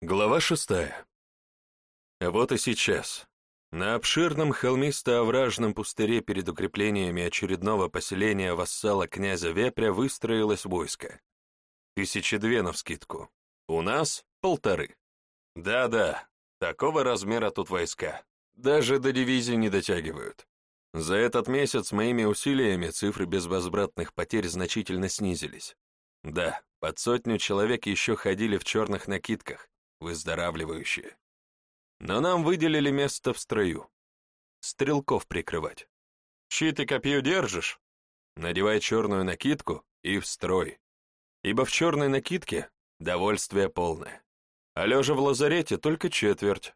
Глава шестая. Вот и сейчас. На обширном холмисто-овражном пустыре перед укреплениями очередного поселения вассала князя Вепря выстроилось войско. Тысячи две навскидку. У нас — полторы. Да-да, такого размера тут войска. Даже до дивизии не дотягивают. За этот месяц моими усилиями цифры безвозвратных потерь значительно снизились. Да, под сотню человек еще ходили в черных накидках, выздоравливающие. Но нам выделили место в строю. Стрелков прикрывать. Щит и копье держишь? Надевай черную накидку и в строй. Ибо в черной накидке довольствие полное. А лежа в лазарете только четверть.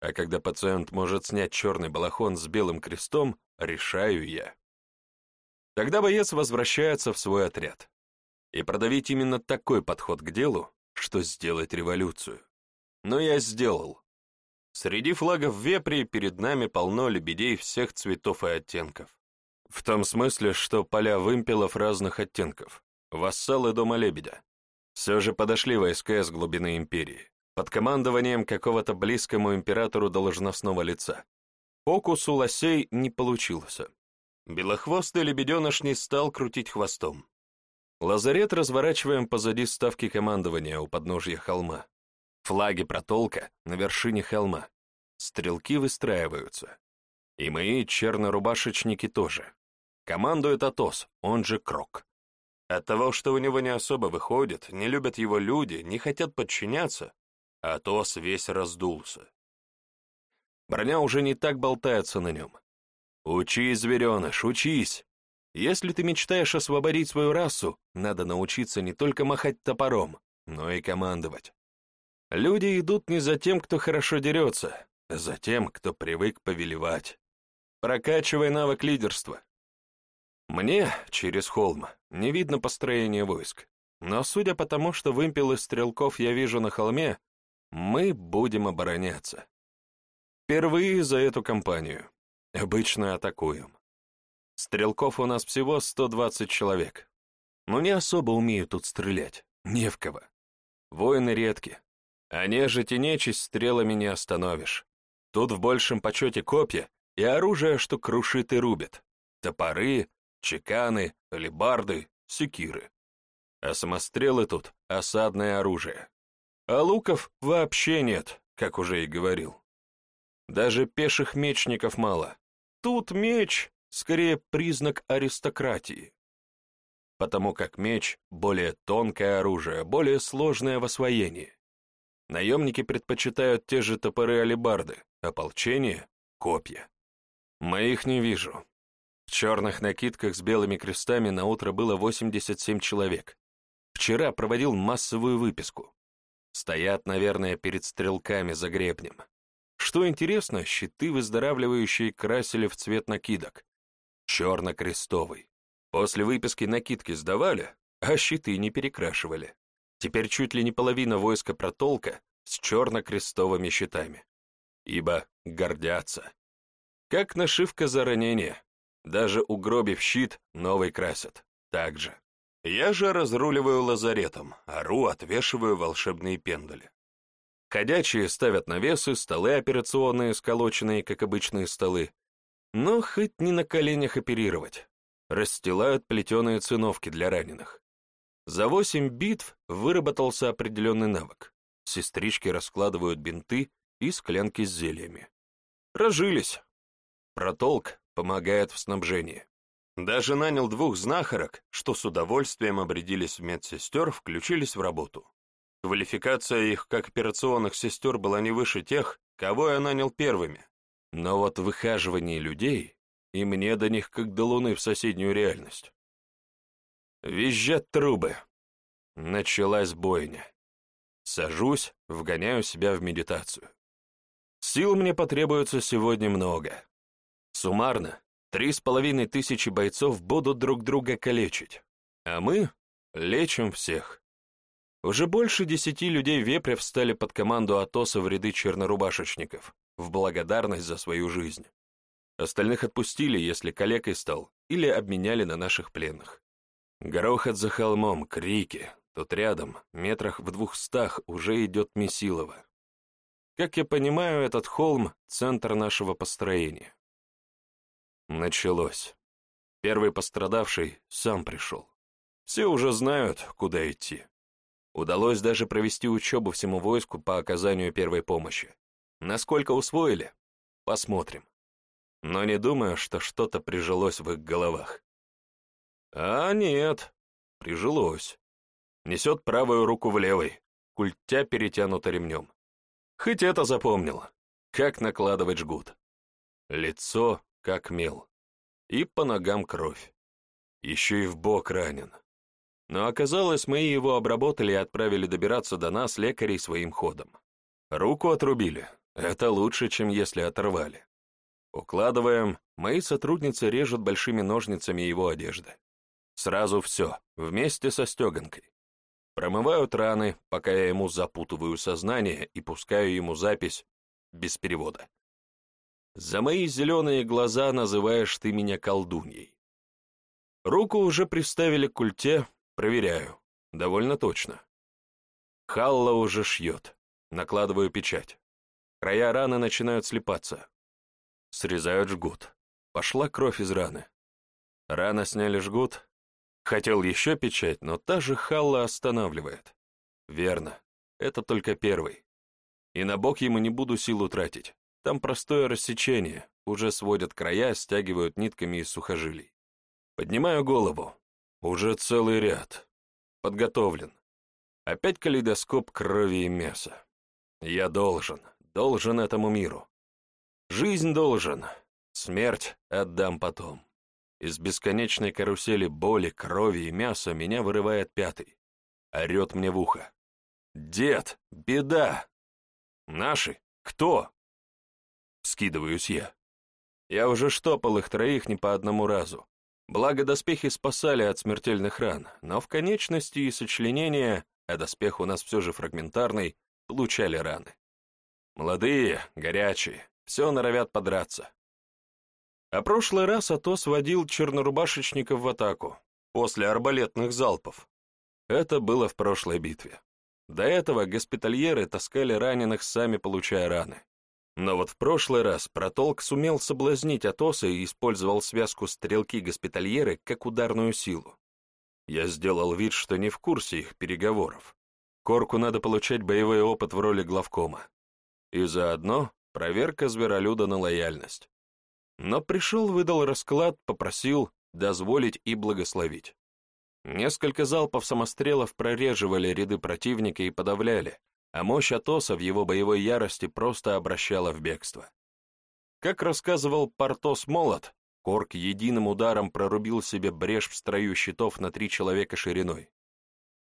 А когда пациент может снять черный балахон с белым крестом, решаю я. Тогда боец возвращается в свой отряд. И продавить именно такой подход к делу, что сделать революцию но я сделал. Среди флагов вепри перед нами полно лебедей всех цветов и оттенков. В том смысле, что поля вымпелов разных оттенков, вассалы дома лебедя. Все же подошли войска из глубины империи, под командованием какого-то близкому императору должностного лица. Фокус у лосей не получился. Белохвостый лебеденыш не стал крутить хвостом. Лазарет разворачиваем позади ставки командования у подножья холма. Флаги протолка на вершине холма. Стрелки выстраиваются. И мои чернорубашечники тоже. Командует Атос, он же Крок. От того, что у него не особо выходит, не любят его люди, не хотят подчиняться, Атос весь раздулся. Броня уже не так болтается на нем. Учись, звереныш, учись. Если ты мечтаешь освободить свою расу, надо научиться не только махать топором, но и командовать. Люди идут не за тем, кто хорошо дерется, а за тем, кто привык повелевать. Прокачивай навык лидерства. Мне, через холм, не видно построения войск, но судя по тому, что вымпелы стрелков я вижу на холме, мы будем обороняться. Впервые за эту кампанию. Обычно атакуем. Стрелков у нас всего 120 человек. Но не особо умею тут стрелять, не в кого. Воины редки, а нежить и нечисть стрелами не остановишь. Тут в большем почете копья и оружие, что крушит и рубит. Топоры, чеканы, алебарды, секиры. А самострелы тут — осадное оружие. А луков вообще нет, как уже и говорил. Даже пеших мечников мало. Тут меч — скорее признак аристократии. Потому как меч — более тонкое оружие, более сложное в освоении. Наемники предпочитают те же топоры-алебарды, ополчение — копья. Моих не вижу. В черных накидках с белыми крестами на утро было 87 человек. Вчера проводил массовую выписку. Стоят, наверное, перед стрелками за гребнем. Что интересно, щиты выздоравливающие красили в цвет накидок. Черно-крестовый. После выписки накидки сдавали, а щиты не перекрашивали. Теперь чуть ли не половина войска протолка с черно-крестовыми щитами. Ибо гордятся. Как нашивка за ранение. Даже угробив щит, новый красят. Так же. Я же разруливаю лазаретом, ору, отвешиваю волшебные пендали. Ходячие ставят навесы, столы операционные, сколоченные, как обычные столы. Но хоть не на коленях оперировать. Расстилают плетеные циновки для раненых. За восемь битв выработался определенный навык. Сестрички раскладывают бинты и склянки с зельями. Разжились. Протолк помогает в снабжении. Даже нанял двух знахарок, что с удовольствием обрядились в медсестер, включились в работу. Квалификация их как операционных сестер была не выше тех, кого я нанял первыми. Но вот выхаживание людей, и мне до них как до луны в соседнюю реальность. Визжат трубы. Началась бойня. Сажусь, вгоняю себя в медитацию. Сил мне потребуется сегодня много. Суммарно, три с половиной тысячи бойцов будут друг друга калечить, а мы лечим всех. Уже больше десяти людей вепря встали под команду Атоса в ряды чернорубашечников, в благодарность за свою жизнь. Остальных отпустили, если калекой стал, или обменяли на наших пленных. Грохот за холмом, крики, Тут рядом, метрах в двухстах, уже идет Месилова. Как я понимаю, этот холм — центр нашего построения. Началось. Первый пострадавший сам пришел. Все уже знают, куда идти. Удалось даже провести учебу всему войску по оказанию первой помощи. Насколько усвоили? Посмотрим. Но не думаю, что что-то прижилось в их головах. А нет, прижилось. Несет правую руку в левой, культя перетянута ремнем. Хоть это запомнил, как накладывать жгут. Лицо, как мел. И по ногам кровь. Еще и в бок ранен. Но оказалось, мы его обработали и отправили добираться до нас лекарей своим ходом. Руку отрубили. Это лучше, чем если оторвали. Укладываем, мои сотрудницы режут большими ножницами его одежды. Сразу все, вместе со стеганкой. Промывают раны, пока я ему запутываю сознание и пускаю ему запись без перевода. За мои зеленые глаза называешь ты меня колдуньей. Руку уже приставили к культе, проверяю. Довольно точно. Халла уже шьет. Накладываю печать. Края раны начинают слипаться. Срезают жгут. Пошла кровь из раны. Рано сняли жгут. Хотел еще печать, но та же Халла останавливает. Верно, это только первый. И на бок ему не буду силу тратить. Там простое рассечение, уже сводят края, стягивают нитками из сухожилий. Поднимаю голову. Уже целый ряд. Подготовлен. Опять калейдоскоп крови и мяса. Я должен, должен этому миру. Жизнь должен, смерть отдам потом. Из бесконечной карусели боли, крови и мяса меня вырывает пятый. Орет мне в ухо. «Дед, беда!» «Наши? Кто?» Скидываюсь я. Я уже штопал их троих не по одному разу. Благо доспехи спасали от смертельных ран, но в конечности и сочленения, а доспех у нас все же фрагментарный, получали раны. Молодые, горячие, все норовят подраться. А прошлый раз Атос водил чернорубашечников в атаку, после арбалетных залпов. Это было в прошлой битве. До этого госпитальеры таскали раненых, сами получая раны. Но вот в прошлый раз Протолк сумел соблазнить Атоса и использовал связку стрелки-госпитальеры как ударную силу. Я сделал вид, что не в курсе их переговоров. Корку надо получать боевой опыт в роли главкома. И заодно проверка зверолюда на лояльность. Но пришел, выдал расклад, попросил дозволить и благословить. Несколько залпов самострелов прореживали ряды противника и подавляли, а мощь Атоса в его боевой ярости просто обращала в бегство. Как рассказывал Портос Молот, Корк единым ударом прорубил себе брешь в строю щитов на три человека шириной.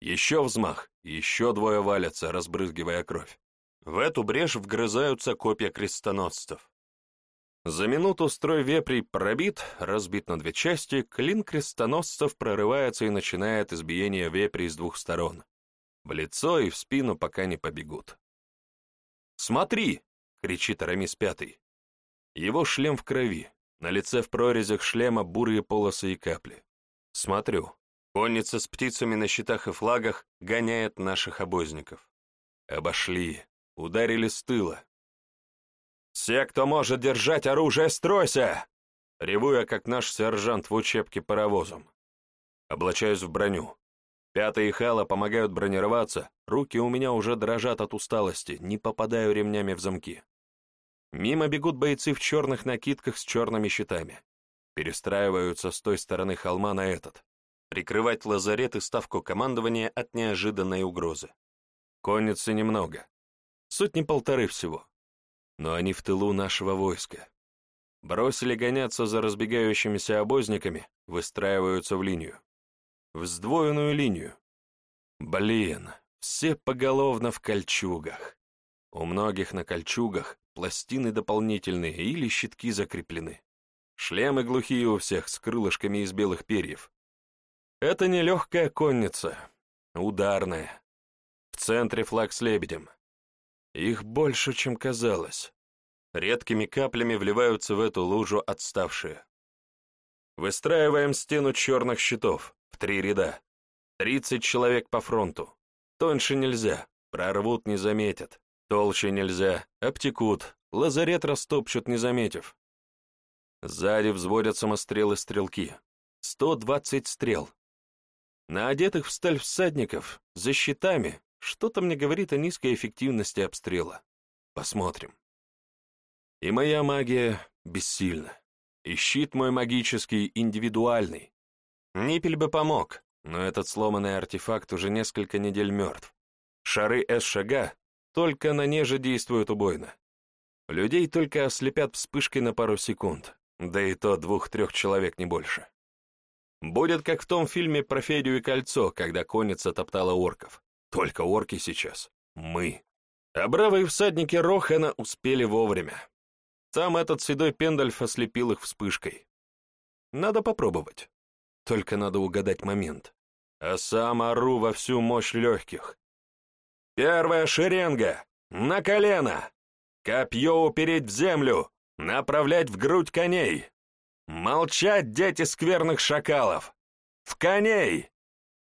Еще взмах, еще двое валятся, разбрызгивая кровь. В эту брешь вгрызаются копья крестоносцев. За минуту строй вепрей пробит, разбит на две части, клин крестоносцев прорывается и начинает избиение вепрей с двух сторон. В лицо и в спину пока не побегут. «Смотри!» — кричит Арамис Пятый. Его шлем в крови, на лице в прорезях шлема бурые полосы и капли. Смотрю. Конница с птицами на щитах и флагах гоняет наших обозников. Обошли. Ударили с тыла. «Все, кто может держать оружие, стройся!» Реву я, как наш сержант в учебке паровозом. Облачаюсь в броню. Пятый и Хала помогают бронироваться, руки у меня уже дрожат от усталости, не попадаю ремнями в замки. Мимо бегут бойцы в черных накидках с черными щитами. Перестраиваются с той стороны холма на этот. Прикрывать лазарет и ставку командования от неожиданной угрозы. Конницы немного, Сотни-полторы всего. Но они в тылу нашего войска. Бросили гоняться за разбегающимися обозниками, выстраиваются в линию. В сдвоенную линию. Блин, все поголовно в кольчугах. У многих на кольчугах пластины дополнительные или щитки закреплены. Шлемы глухие у всех с крылышками из белых перьев. Это не легкая конница, ударная. В центре флаг с лебедем. Их больше, чем казалось. Редкими каплями вливаются в эту лужу отставшие. Выстраиваем стену черных щитов в три ряда. Тридцать человек по фронту. Тоньше нельзя, прорвут, не заметят. Толще нельзя, обтекут, лазарет растопчут, не заметив. Сзади взводят самострелы-стрелки. Сто двадцать стрел. На одетых в сталь всадников, за щитами, что-то мне говорит о низкой эффективности обстрела. Посмотрим. И моя магия бессильна. И щит мой магический индивидуальный. Ниппель бы помог, но этот сломанный артефакт уже несколько недель мертв. Шары С-шага только на неже действуют убойно. Людей только ослепят вспышкой на пару секунд, да и то двух-трех человек не больше. Будет как в том фильме про Федю и Кольцо, когда конница топтала орков. Только орки сейчас. Мы. А бравые всадники Рохана успели вовремя. Там этот седой Пендальф ослепил их вспышкой. Надо попробовать. Только надо угадать момент. А сам ору во всю мощь легких. Первая шеренга! На колено! Копье упереть в землю! Направлять в грудь коней! Молчать, дети скверных шакалов! В коней!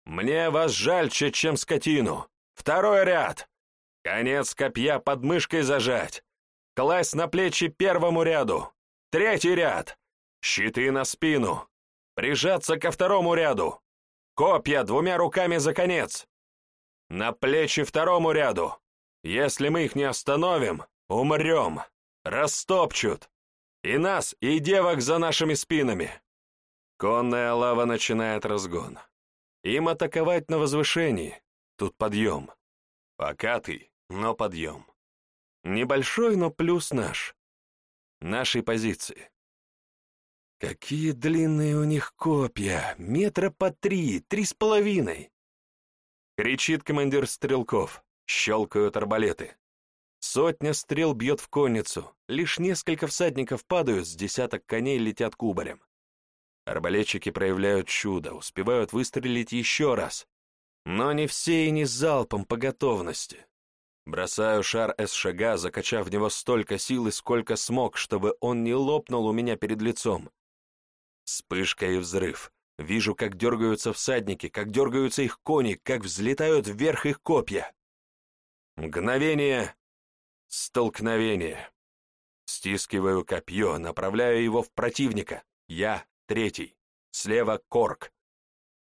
Мне вас жальче, чем скотину! Второй ряд! Конец копья под мышкой зажать! Класть на плечи первому ряду! Третий ряд! Щиты на спину! Прижаться ко второму ряду! Копья двумя руками за конец! На плечи второму ряду! Если мы их не остановим, умрем! Растопчут! И нас, и девок за нашими спинами!» Конная лава начинает разгон. Им атаковать на возвышении. Тут подъем. Покатый, но подъем. Небольшой, но плюс наш. Нашей позиции. Какие длинные у них копья! Метра по три, три с половиной! Кричит командир стрелков. Щелкают арбалеты. Сотня стрел бьет в конницу. Лишь несколько всадников падают, с десяток коней летят кубарем. Арбалетчики проявляют чудо, успевают выстрелить еще раз. Но не все и не залпом по готовности. Бросаю шар С-шага, закачав в него столько силы, сколько смог, чтобы он не лопнул у меня перед лицом. Вспышка и взрыв. Вижу, как дергаются всадники, как дергаются их кони, как взлетают вверх их копья. Мгновение. Столкновение. Стискиваю копье, направляю его в противника. Я третий. Слева корк.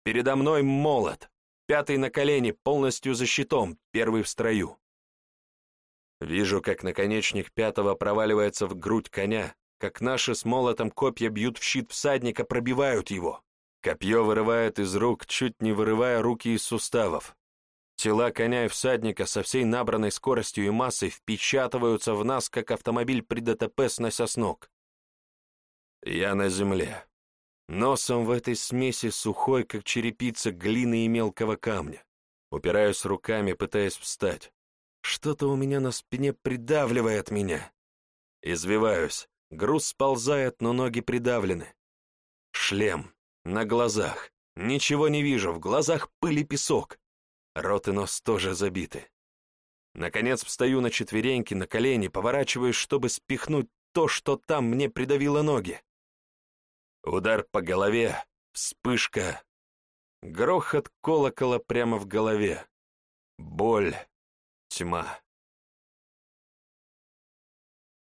Передо мной молот. Пятый на колени, полностью за щитом, первый в строю. Вижу, как наконечник пятого проваливается в грудь коня, как наши с молотом копья бьют в щит всадника, пробивают его. Копье вырывает из рук, чуть не вырывая руки из суставов. Тела коня и всадника со всей набранной скоростью и массой впечатываются в нас, как автомобиль при ДТП снося с ног. Я на земле. Носом в этой смеси сухой, как черепица глины и мелкого камня. Упираюсь руками, пытаясь встать. Что-то у меня на спине придавливает меня. Извиваюсь. Груз сползает, но ноги придавлены. Шлем. На глазах. Ничего не вижу, в глазах пыль и песок. Рот и нос тоже забиты. Наконец встаю на четвереньки, на колени, поворачиваюсь, чтобы спихнуть то, что там мне придавило ноги. Удар по голове, вспышка. Грохот колокола прямо в голове. Боль, тьма.